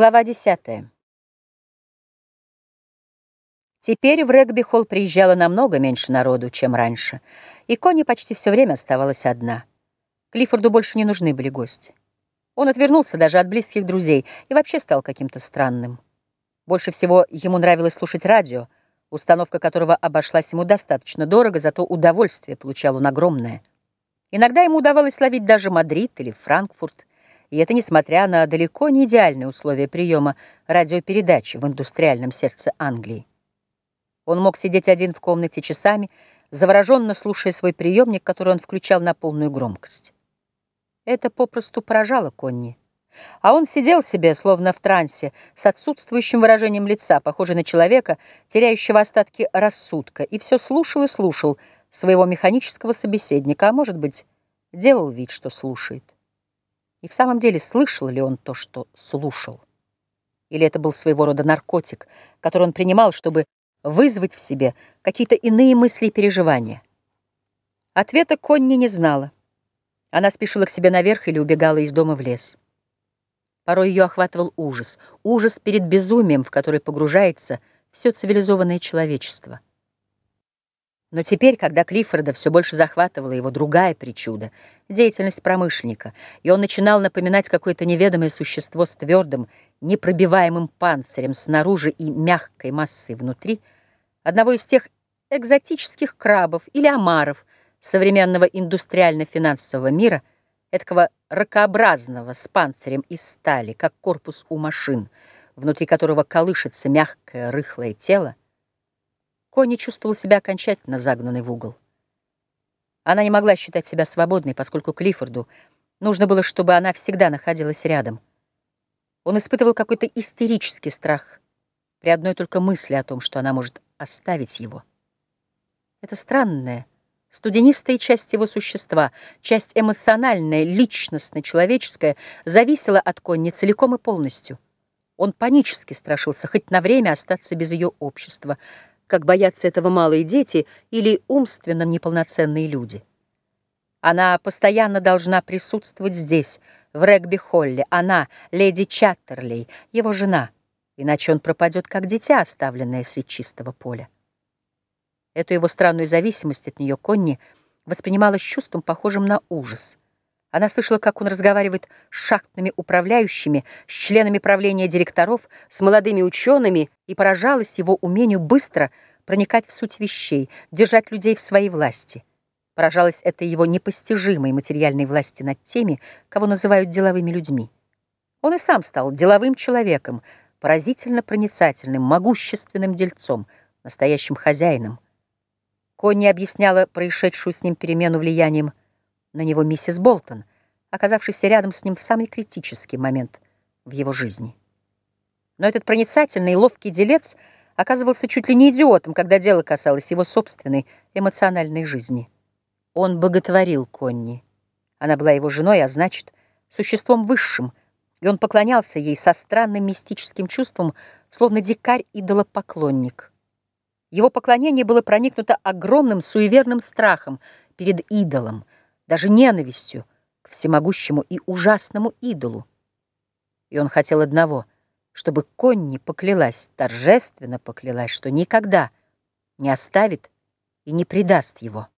Глава 10. Теперь в регби-холл приезжало намного меньше народу, чем раньше, и Конни почти все время оставалась одна. Клиффорду больше не нужны были гости. Он отвернулся даже от близких друзей и вообще стал каким-то странным. Больше всего ему нравилось слушать радио, установка которого обошлась ему достаточно дорого, зато удовольствие получал он огромное. Иногда ему удавалось ловить даже Мадрид или Франкфурт, и это несмотря на далеко не идеальные условия приема радиопередачи в индустриальном сердце Англии. Он мог сидеть один в комнате часами, завороженно слушая свой приемник, который он включал на полную громкость. Это попросту поражало Конни. А он сидел себе, словно в трансе, с отсутствующим выражением лица, похожий на человека, теряющего остатки рассудка, и все слушал и слушал своего механического собеседника, а, может быть, делал вид, что слушает. И в самом деле слышал ли он то, что слушал? Или это был своего рода наркотик, который он принимал, чтобы вызвать в себе какие-то иные мысли и переживания? Ответа Конни не знала. Она спешила к себе наверх или убегала из дома в лес. Порой ее охватывал ужас, ужас перед безумием, в который погружается все цивилизованное человечество. Но теперь, когда Клиффорда все больше захватывала его другая причуда — деятельность промышленника, и он начинал напоминать какое-то неведомое существо с твердым, непробиваемым панцирем снаружи и мягкой массой внутри, одного из тех экзотических крабов или омаров современного индустриально-финансового мира, этого ракообразного с панцирем из стали, как корпус у машин, внутри которого колышется мягкое рыхлое тело, Конни чувствовала себя окончательно загнанной в угол. Она не могла считать себя свободной, поскольку Клиффорду нужно было, чтобы она всегда находилась рядом. Он испытывал какой-то истерический страх при одной только мысли о том, что она может оставить его. Это странная, студенистая часть его существа, часть эмоциональная, личностная, человеческая, зависела от Конни целиком и полностью. Он панически страшился хоть на время остаться без ее общества — как боятся этого малые дети или умственно неполноценные люди. Она постоянно должна присутствовать здесь, в регби-холле. Она, леди Чаттерлей, его жена, иначе он пропадет, как дитя, оставленное средь чистого поля. Эту его странную зависимость от нее Конни воспринимала с чувством, похожим на ужас. Она слышала, как он разговаривает с шахтными управляющими, с членами правления директоров, с молодыми учеными и поражалась его умению быстро проникать в суть вещей, держать людей в своей власти. Поражалась этой его непостижимой материальной власти над теми, кого называют деловыми людьми. Он и сам стал деловым человеком, поразительно проницательным, могущественным дельцом, настоящим хозяином. Конни объясняла происшедшую с ним перемену влиянием на него миссис Болтон, оказавшийся рядом с ним в самый критический момент в его жизни. Но этот проницательный и ловкий делец оказывался чуть ли не идиотом, когда дело касалось его собственной эмоциональной жизни. Он боготворил Конни. Она была его женой, а значит, существом высшим, и он поклонялся ей со странным мистическим чувством, словно дикарь-идолопоклонник. Его поклонение было проникнуто огромным суеверным страхом перед идолом, даже ненавистью к всемогущему и ужасному идолу. И он хотел одного, чтобы Конни поклялась, торжественно поклялась, что никогда не оставит и не предаст его.